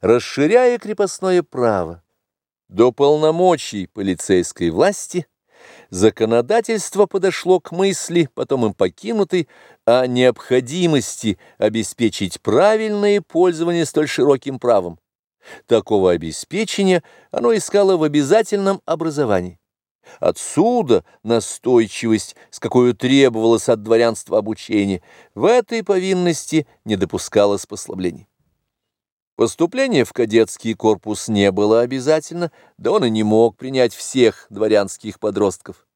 Расширяя крепостное право до полномочий полицейской власти, законодательство подошло к мысли, потом им покинутой, о необходимости обеспечить правильное пользование столь широким правом. Такого обеспечения оно искало в обязательном образовании. Отсюда настойчивость, с какой требовалось от дворянства обучение, в этой повинности не допускалось послаблений. Поступление в кадетский корпус не было обязательно, да он и не мог принять всех дворянских подростков.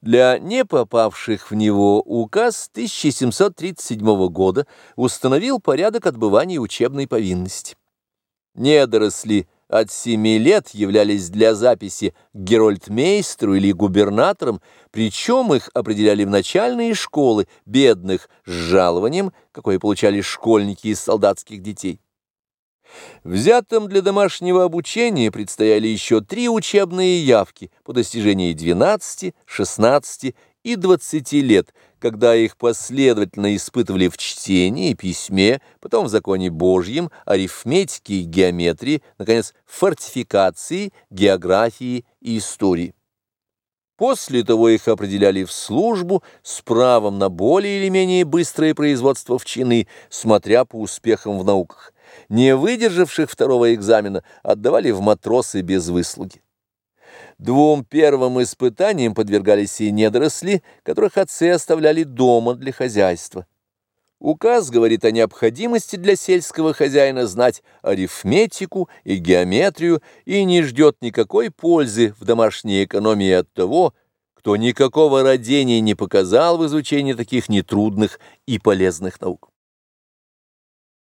Для не попавших в него указ 1737 года установил порядок отбывания учебной повинности. Недоросли от семи лет являлись для записи герольдмейстеру или губернатором, причем их определяли в начальные школы бедных с жалованием, какое получали школьники из солдатских детей. Взятым для домашнего обучения предстояли еще три учебные явки по достижении 12, 16 и 20 лет, когда их последовательно испытывали в чтении письме, потом в законе Божьем, арифметике и геометрии, наконец, фортификации, географии и истории. После того их определяли в службу с правом на более или менее быстрое производство в чины, смотря по успехам в науках. Не выдержавших второго экзамена отдавали в матросы без выслуги. Двум первым испытаниям подвергались и недоросли, которых отцы оставляли дома для хозяйства. Указ говорит о необходимости для сельского хозяина знать арифметику и геометрию и не ждет никакой пользы в домашней экономии от того, кто никакого родения не показал в изучении таких нетрудных и полезных наук.